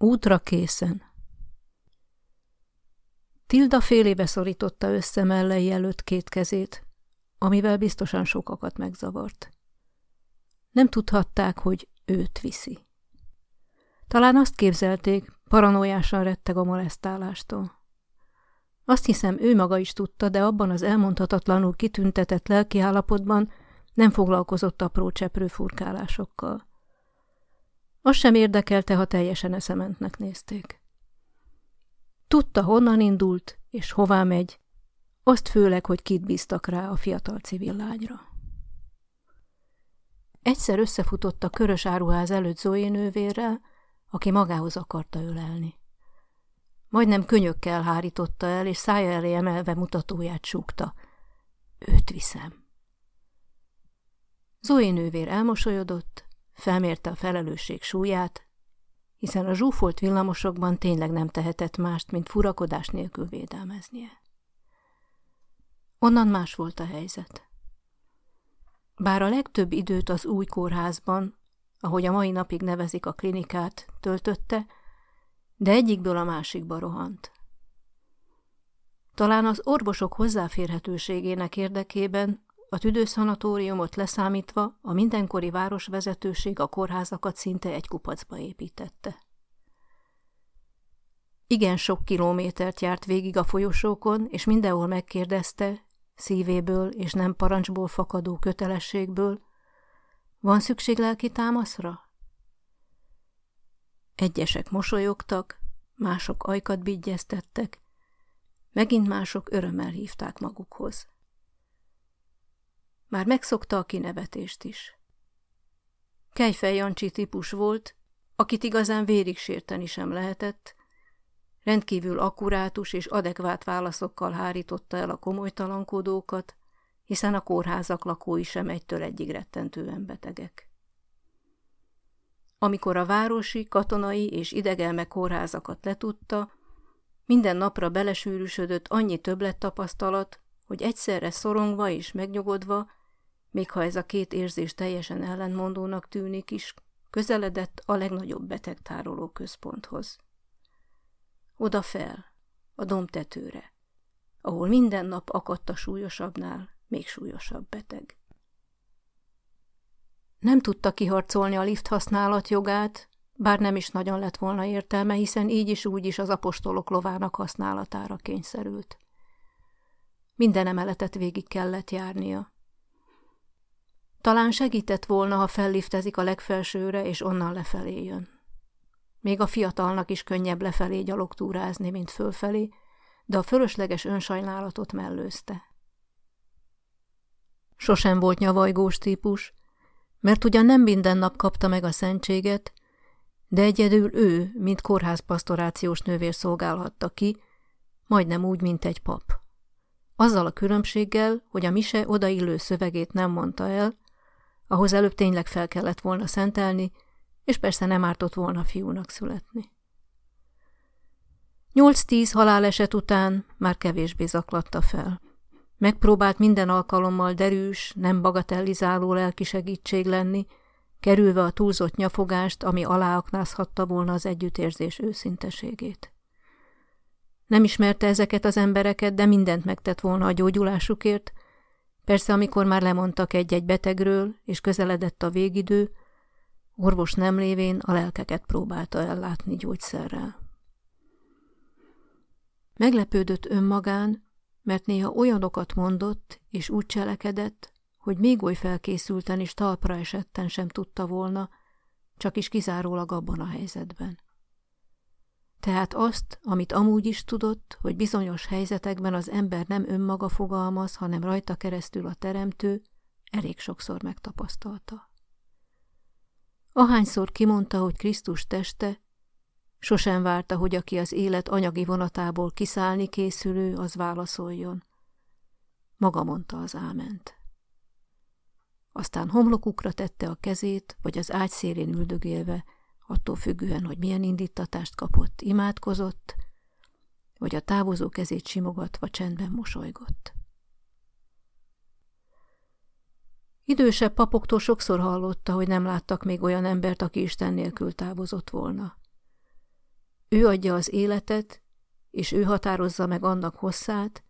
Útra készen. Tilda félébe szorította össze mellei előtt két kezét, amivel biztosan sokakat megzavart. Nem tudhatták, hogy őt viszi. Talán azt képzelték, paranoiásan retteg a molesztálástól. Azt hiszem, ő maga is tudta, de abban az elmondhatatlanul kitüntetett lelkiállapotban nem foglalkozott apró cseprő furkálásokkal. Azt sem érdekelte, ha teljesen eszementnek nézték. Tudta, honnan indult, és hová megy, azt főleg, hogy kit bíztak rá a fiatal civil lányra. Egyszer összefutott a körös áruház előtt Zoé nővérrel, aki magához akarta ölelni. Majdnem könyökkel hárította el, és szája elé emelve mutatóját súgta. Őt viszem. Zoé nővér elmosolyodott, felmérte a felelősség súlyát, hiszen a zsúfolt villamosokban tényleg nem tehetett mást, mint furakodás nélkül védelmeznie. Onnan más volt a helyzet. Bár a legtöbb időt az új kórházban, ahogy a mai napig nevezik a klinikát, töltötte, de egyikből a másikba rohant. Talán az orvosok hozzáférhetőségének érdekében a tüdőszanatóriumot leszámítva a mindenkori városvezetőség a kórházakat szinte egy kupacba építette. Igen sok kilométert járt végig a folyosókon, és mindenhol megkérdezte, szívéből és nem parancsból fakadó kötelességből, van szükség lelki támaszra? Egyesek mosolyogtak, mások ajkat bigyeztettek, megint mások örömmel hívták magukhoz. Már megszokta a kinevetést is. Kejfej Jancsi típus volt, akit igazán vérig sérteni sem lehetett, rendkívül akkurátus és adekvát válaszokkal hárította el a komolytalankodókat, hiszen a kórházak lakói sem egytől egyig rettentően betegek. Amikor a városi, katonai és idegelme kórházakat letudta, minden napra belesűrűsödött annyi többlet tapasztalat, hogy egyszerre szorongva és megnyugodva még ha ez a két érzés teljesen ellentmondónak tűnik is, közeledett a legnagyobb betegtároló központhoz. Oda fel, a domtetőre, ahol minden nap akadt a súlyosabbnál még súlyosabb beteg. Nem tudta kiharcolni a lift használat jogát, bár nem is nagyon lett volna értelme, hiszen így is úgy is az apostolok lovának használatára kényszerült. Minden emeletet végig kellett járnia. Talán segített volna, ha felliftezik a legfelsőre, és onnan lefelé jön. Még a fiatalnak is könnyebb lefelé gyalogtúrázni, mint fölfelé, de a fölösleges önsajnálatot mellőzte. Sosem volt nyavajgós típus, mert ugyan nem minden nap kapta meg a szentséget, de egyedül ő, mint kórházpasztorációs nővér szolgálhatta ki, majdnem úgy, mint egy pap. Azzal a különbséggel, hogy a mise odaillő szövegét nem mondta el, ahhoz előbb tényleg fel kellett volna szentelni, és persze nem ártott volna fiúnak születni. Nyolc-tíz haláleset után már kevésbé zaklatta fel. Megpróbált minden alkalommal derűs, nem bagatellizáló lelki segítség lenni, kerülve a túlzott nyafogást, ami aláaknázhatta volna az együttérzés őszinteségét. Nem ismerte ezeket az embereket, de mindent megtett volna a gyógyulásukért, Persze, amikor már lemondtak egy-egy betegről, és közeledett a végidő, orvos nem lévén a lelkeket próbálta ellátni gyógyszerrel. Meglepődött önmagán, mert néha olyanokat mondott és úgy cselekedett, hogy még oly felkészülten és talpra esetten sem tudta volna, csak is kizárólag abban a helyzetben. Tehát azt, amit amúgy is tudott, hogy bizonyos helyzetekben az ember nem önmaga fogalmaz, hanem rajta keresztül a teremtő, elég sokszor megtapasztalta. Ahányszor kimondta, hogy Krisztus teste, sosem várta, hogy aki az élet anyagi vonatából kiszállni készülő, az válaszoljon. Maga mondta az áment. Aztán homlokukra tette a kezét, vagy az ágy szélén üldögélve, attól függően, hogy milyen indítatást kapott, imádkozott, vagy a távozó kezét simogatva csendben mosolygott. Idősebb papoktól sokszor hallotta, hogy nem láttak még olyan embert, aki Isten nélkül távozott volna. Ő adja az életet, és ő határozza meg annak hosszát,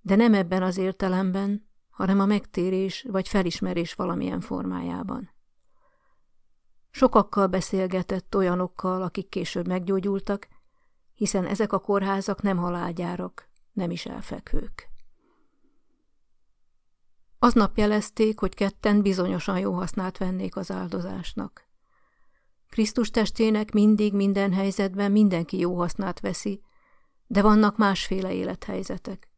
de nem ebben az értelemben, hanem a megtérés vagy felismerés valamilyen formájában. Sokakkal beszélgetett olyanokkal, akik később meggyógyultak, hiszen ezek a kórházak nem halálgyárak, nem is elfekvők. Aznap jelezték, hogy ketten bizonyosan jó hasznát vennék az áldozásnak. Krisztus testének mindig minden helyzetben mindenki jó hasznát veszi, de vannak másféle élethelyzetek.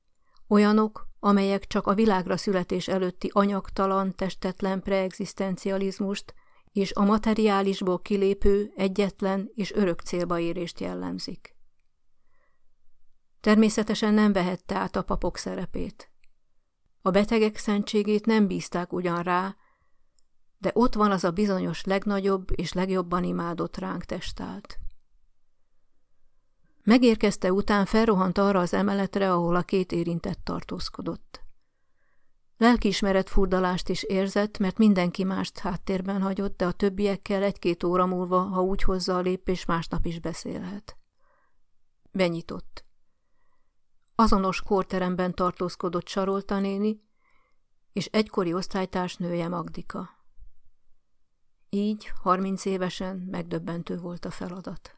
Olyanok, amelyek csak a világra születés előtti anyagtalan, testetlen preexisztencializmust és a materiálisból kilépő, egyetlen és örök célba érést jellemzik. Természetesen nem vehette át a papok szerepét. A betegek szentségét nem bízták ugyan rá, de ott van az a bizonyos legnagyobb és legjobban imádott ránk testált. Megérkezte után felrohant arra az emeletre, ahol a két érintett tartózkodott. Lelkiismeret furdalást is érzett, mert mindenki mást háttérben hagyott, de a többiekkel egy-két óra múlva, ha úgy hozza a lépés, másnap is beszélhet. Benyitott. Azonos kórteremben tartózkodott Sarolta néni, és egykori osztálytársnője Magdika. Így, harminc évesen megdöbbentő volt a feladat.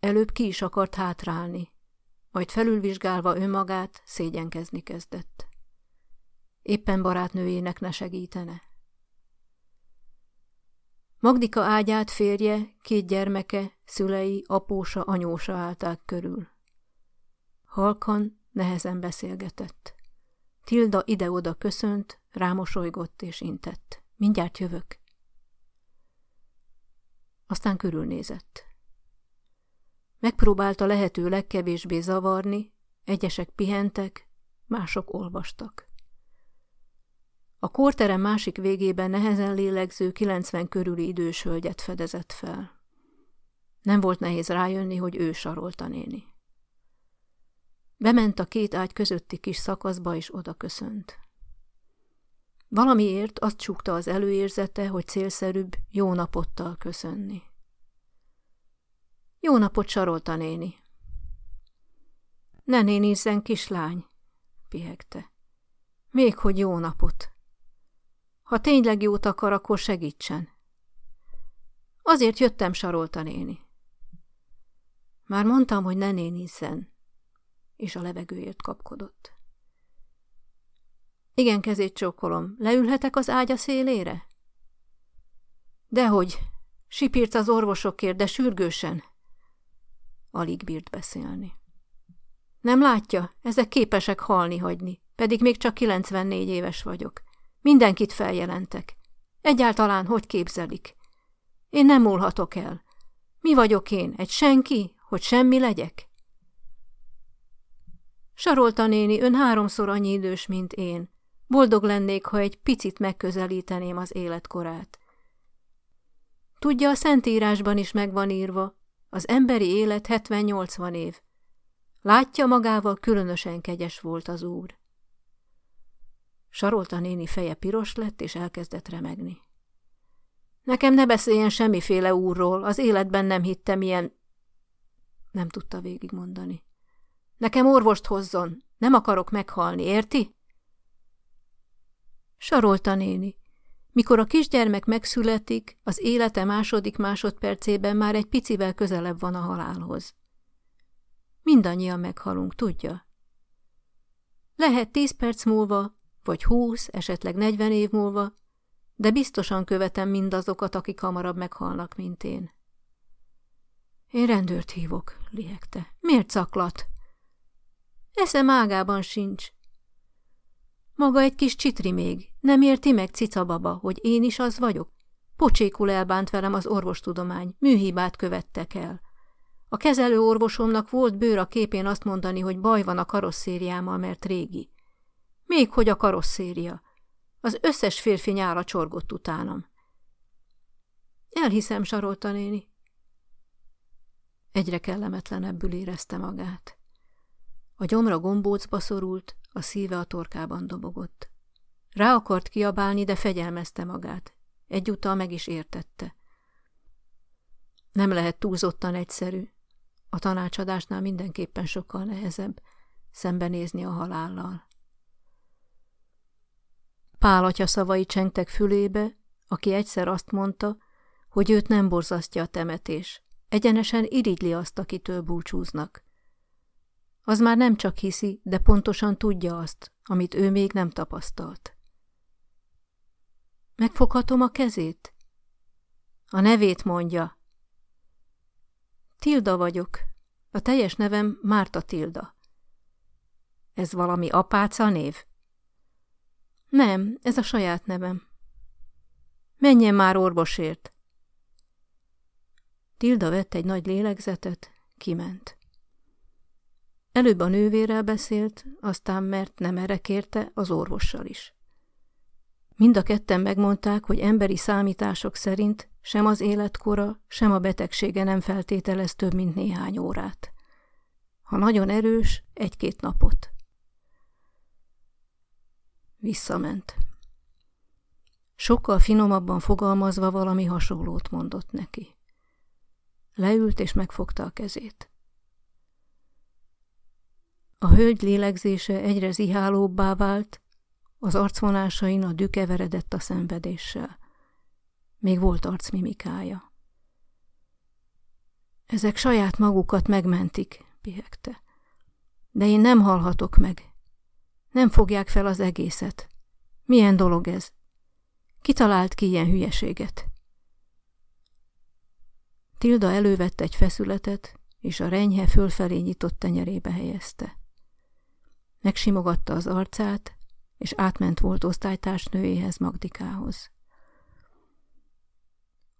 Előbb ki is akart hátrálni, majd felülvizsgálva önmagát szégyenkezni kezdett. Éppen barátnőjének ne segítene. Magdika ágyát férje, két gyermeke, szülei, apósa, anyósa állták körül. Halkan, nehezen beszélgetett. Tilda ide-oda köszönt, rámosolygott és intett. Mindjárt jövök. Aztán körülnézett. Megpróbálta lehető legkevésbé zavarni, egyesek pihentek, mások olvastak. A kórterem másik végében nehezen lélegző, 90 körüli idős hölgyet fedezett fel. Nem volt nehéz rájönni, hogy ő sarolta néni. Bement a két ágy közötti kis szakaszba, és oda köszönt. Valamiért azt csukta az előérzete, hogy célszerűbb jó napottal köszönni. Jó napot, Sarolta néni. Ne nénizzen, kislány, pihegte. Még hogy jó napot. Ha tényleg jót akar, akkor segítsen. Azért jöttem, Sarolta néni. Már mondtam, hogy ne nénizzen, és a levegőért kapkodott. Igen, kezét csókolom. Leülhetek az ágya szélére? Dehogy. Sipírt az orvosokért, de sürgősen. Alig bírt beszélni. Nem látja, ezek képesek halni hagyni, pedig még csak 94 éves vagyok. Mindenkit feljelentek. Egyáltalán hogy képzelik? Én nem múlhatok el. Mi vagyok én, egy senki, hogy semmi legyek? Sarolta néni, ön háromszor annyi idős, mint én. Boldog lennék, ha egy picit megközelíteném az életkorát. Tudja, a Szentírásban is megvan írva, az emberi élet 70-80 év. Látja magával, különösen kegyes volt az úr. Sarolta néni feje piros lett, és elkezdett remegni. Nekem ne beszéljen semmiféle úrról, az életben nem hittem ilyen... Nem tudta végigmondani. Nekem orvost hozzon, nem akarok meghalni, érti? Sarolta néni. Mikor a kisgyermek megszületik, az élete második másodpercében már egy picivel közelebb van a halálhoz. Mindannyian meghalunk, tudja? Lehet tíz perc múlva, vagy húsz, esetleg negyven év múlva, de biztosan követem mindazokat, akik hamarabb meghalnak, mint én. Én rendőrt hívok, liegte. Miért szaklat? Eszem ágában sincs. Maga egy kis csitri még, nem érti meg cica baba, hogy én is az vagyok? Pocsékul elbánt velem az orvostudomány, műhibát követtek el. A kezelő orvosomnak volt bőr a képén azt mondani, hogy baj van a karosszériámmal, mert régi. Még hogy a karosszéria. Az összes férfi nyára csorgott utánam. Elhiszem, sarolta néni. Egyre kellemetlenebbül érezte magát. A gyomra gombócba szorult, a szíve a torkában dobogott. Rá akart kiabálni, de fegyelmezte magát. Egyúttal meg is értette. Nem lehet túlzottan egyszerű, A tanácsadásnál mindenképpen sokkal nehezebb szembenézni a halállal. Pál atya szavai csengtek fülébe, aki egyszer azt mondta, hogy őt nem borzasztja a temetés, egyenesen irigyli azt, akitől búcsúznak. Az már nem csak hiszi, de pontosan tudja azt, amit ő még nem tapasztalt. Megfoghatom a kezét? A nevét mondja. Tilda vagyok. A teljes nevem Márta Tilda. Ez valami apáca név? Nem, ez a saját nevem. Menjen már orvosért. Tilda vett egy nagy lélegzetet, kiment. Előbb a nővérrel beszélt, aztán mert nem erre kérte, az orvossal is. Mind a ketten megmondták, hogy emberi számítások szerint sem az életkora, sem a betegsége nem feltételez több, mint néhány órát. Ha nagyon erős, egy-két napot. Visszament. Sokkal finomabban fogalmazva valami hasonlót mondott neki. Leült és megfogta a kezét. A hölgy lélegzése egyre zihálóbbá vált, az arcvonásain a dű keveredett a szenvedéssel. Még volt arcmimikája. Ezek saját magukat megmentik, pihegte. De én nem halhatok meg. Nem fogják fel az egészet. Milyen dolog ez? Kitalált ki ilyen hülyeséget? Tilda elővette egy feszületet, és a renyhe fölfelé nyitott tenyerébe helyezte. Megsimogatta az arcát, és átment volt osztálytársnőjéhez Magdikához.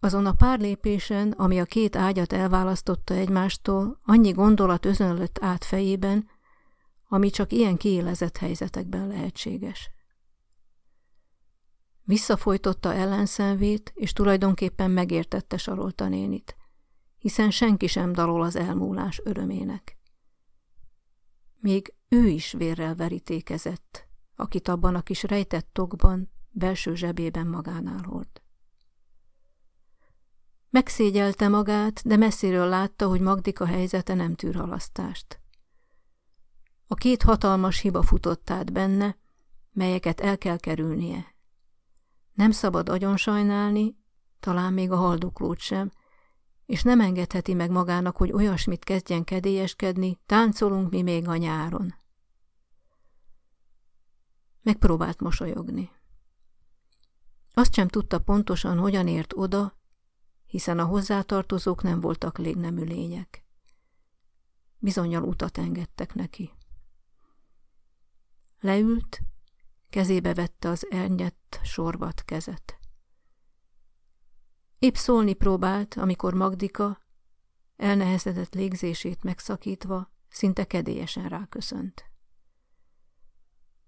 Azon a pár lépésen, ami a két ágyat elválasztotta egymástól, annyi gondolat özönlött át fejében, ami csak ilyen kiélezett helyzetekben lehetséges. Visszafolytotta ellenszenvét, és tulajdonképpen megértette Sarolta nénit, hiszen senki sem dalol az elmúlás örömének. Még ő is vérrel verítékezett, akit abban a kis rejtett tokban, belső zsebében magánál hord. Megszégyelte magát, de messziről látta, hogy Magdika helyzete nem tűr halasztást. A két hatalmas hiba futott át benne, melyeket el kell kerülnie. Nem szabad agyon sajnálni, talán még a haldoklót sem, és nem engedheti meg magának, hogy olyasmit kezdjen kedélyeskedni, táncolunk mi még a nyáron. Megpróbált mosolyogni. Azt sem tudta pontosan, hogyan ért oda, hiszen a hozzátartozók nem voltak légnemű lények. Bizonyal utat engedtek neki. Leült, kezébe vette az elnyett, sorvat kezet. Épp szólni próbált, amikor Magdika, elnehezedett légzését megszakítva, szinte kedélyesen ráköszönt.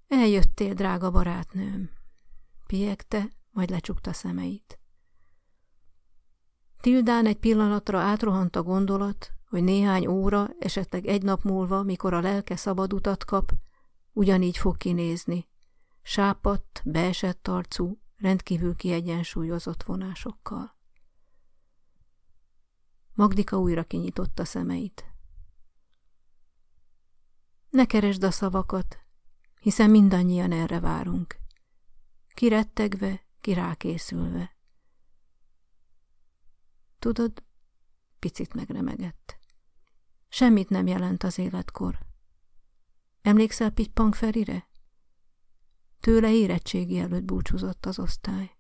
Eljöttél, drága barátnőm, piegte, majd lecsukta szemeit. Tildán egy pillanatra átrohant a gondolat, hogy néhány óra, esetleg egy nap múlva, mikor a lelke szabad utat kap, ugyanígy fog kinézni. Sápadt, beesett arcú, rendkívül kiegyensúlyozott vonásokkal. Magdika újra kinyitotta szemeit. Ne keresd a szavakat, hiszen mindannyian erre várunk. Kirettegve, kirákészülve. Tudod, picit megremegett. Semmit nem jelent az életkor. Emlékszel Pippang Ferire? Tőle érettségi előtt búcsúzott az osztály.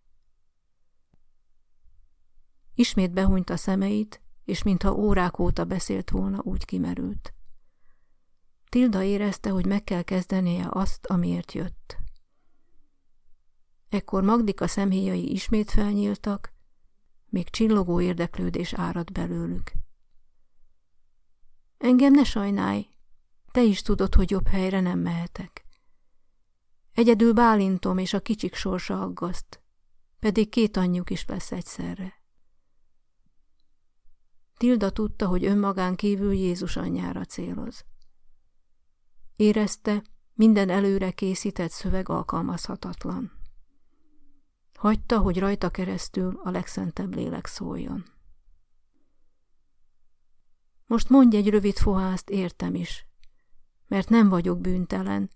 Ismét behunyt a szemeit, és mintha órák óta beszélt volna, úgy kimerült. Tilda érezte, hogy meg kell kezdenie azt, amiért jött. Ekkor Magdika szemhéjai ismét felnyíltak, még csillogó érdeklődés árad belőlük. Engem ne sajnálj, te is tudod, hogy jobb helyre nem mehetek. Egyedül Bálintom és a kicsik sorsa aggaszt, pedig két anyjuk is lesz egyszerre. Tilda tudta, hogy önmagán kívül Jézus anyjára céloz. Érezte, minden előre készített szöveg alkalmazhatatlan. Hagyta, hogy rajta keresztül a legszentebb lélek szóljon. Most mondj egy rövid fohászt, értem is, mert nem vagyok bűntelen,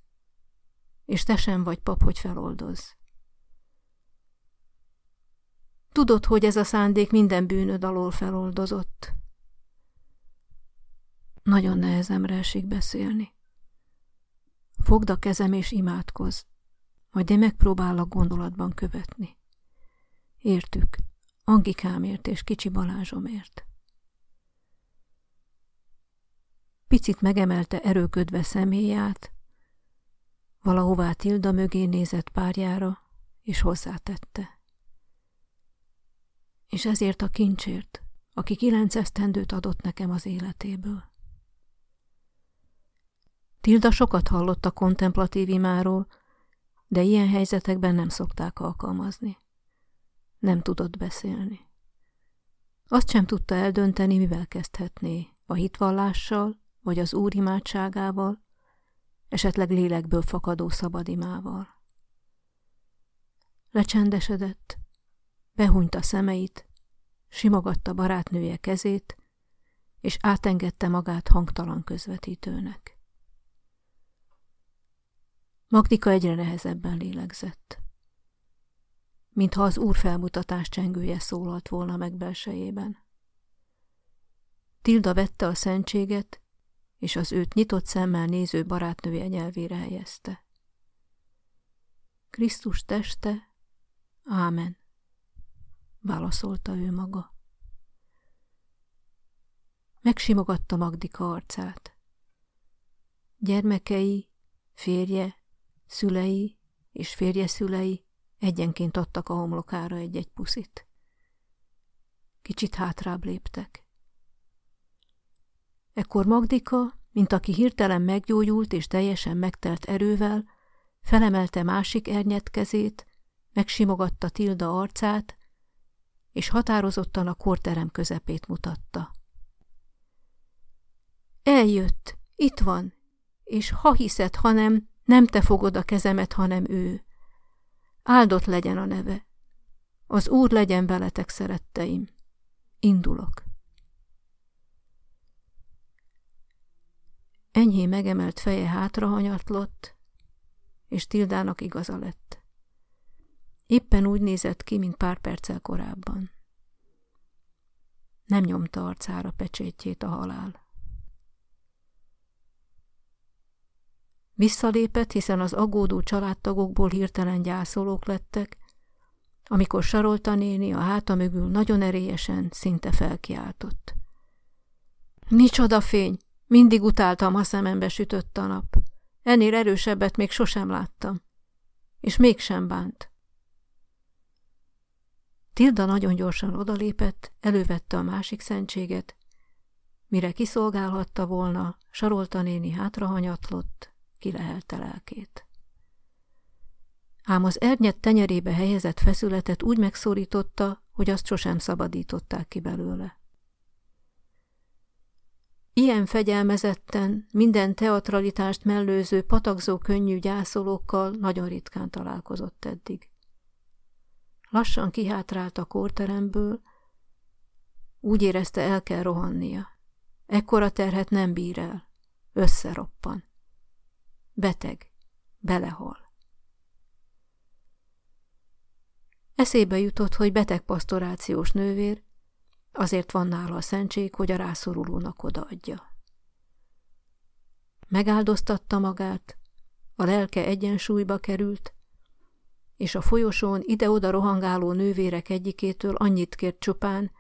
és te sem vagy pap, hogy feloldozz. Tudod, hogy ez a szándék minden bűnöd alól feloldozott. Nagyon nehezemre esik beszélni. Fogd a kezem és imádkozz, majd én megpróbálok gondolatban követni. Értük, Angikámért és kicsi Balázsomért. Picit megemelte erőködve személyát, valahová Tilda mögé nézett párjára, és hozzátette. És ezért a kincsért, aki kilenc esztendőt adott nekem az életéből. Tilda sokat hallott a kontemplatív imáról, de ilyen helyzetekben nem szokták alkalmazni. Nem tudott beszélni. Azt sem tudta eldönteni, mivel kezdhetné, a hitvallással, vagy az Úr imádságával, esetleg lélekből fakadó szabadimával. Lecsendesedett, behúnyta szemeit, simogatta barátnője kezét, és átengedte magát hangtalan közvetítőnek. Magdika egyre nehezebben lélegzett. Mintha az úr felmutatás csengője szólalt volna meg belsejében. Tilda vette a szentséget, és az őt nyitott szemmel néző barátnője nyelvére helyezte. Krisztus teste, ámen, válaszolta ő maga. Megsimogatta Magdika arcát. Gyermekei, férje, Szülei és férje szülei egyenként adtak a homlokára egy-egy puszit. Kicsit hátrább léptek. Ekkor Magdika, mint aki hirtelen meggyógyult és teljesen megtelt erővel, felemelte másik ernyet kezét, megsimogatta Tilda arcát, és határozottan a korterem közepét mutatta. Eljött, itt van, és ha hiszed, hanem nem te fogod a kezemet, hanem ő. Áldott legyen a neve. Az Úr legyen veletek, szeretteim. Indulok. Enyhé megemelt feje hátra hanyatlott, és Tildának igaza lett. Éppen úgy nézett ki, mint pár perccel korábban. Nem nyomta arcára pecsétjét a halál. Visszalépett, hiszen az aggódó családtagokból hirtelen gyászolók lettek, amikor Sarolta néni a háta mögül nagyon erélyesen, szinte felkiáltott. Micsoda fény! Mindig utáltam, ha szemembe sütött a nap. Ennél erősebbet még sosem láttam. És mégsem bánt. Tilda nagyon gyorsan odalépett, elővette a másik szentséget. Mire kiszolgálhatta volna, Sarolta néni hátrahanyatlott, kilehelte lelkét. Ám az ernyet tenyerébe helyezett feszületet úgy megszorította, hogy azt sosem szabadították ki belőle. Ilyen fegyelmezetten, minden teatralitást mellőző, patakzó könnyű gyászolókkal nagyon ritkán találkozott eddig. Lassan kihátrált a kórteremből, úgy érezte el kell rohannia. Ekkora terhet nem bír el, összeroppan. Beteg. Belehal. Eszébe jutott, hogy beteg pastorációs nővér, azért van nála a szentség, hogy a rászorulónak odaadja. Megáldoztatta magát, a lelke egyensúlyba került, és a folyosón ide-oda rohangáló nővérek egyikétől annyit kért csupán,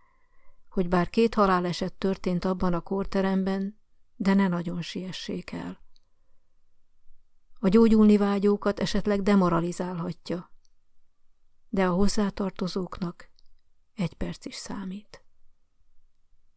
hogy bár két haláleset történt abban a kórteremben, de ne nagyon siessék el. A gyógyulni vágyókat esetleg demoralizálhatja, de a hozzátartozóknak egy perc is számít.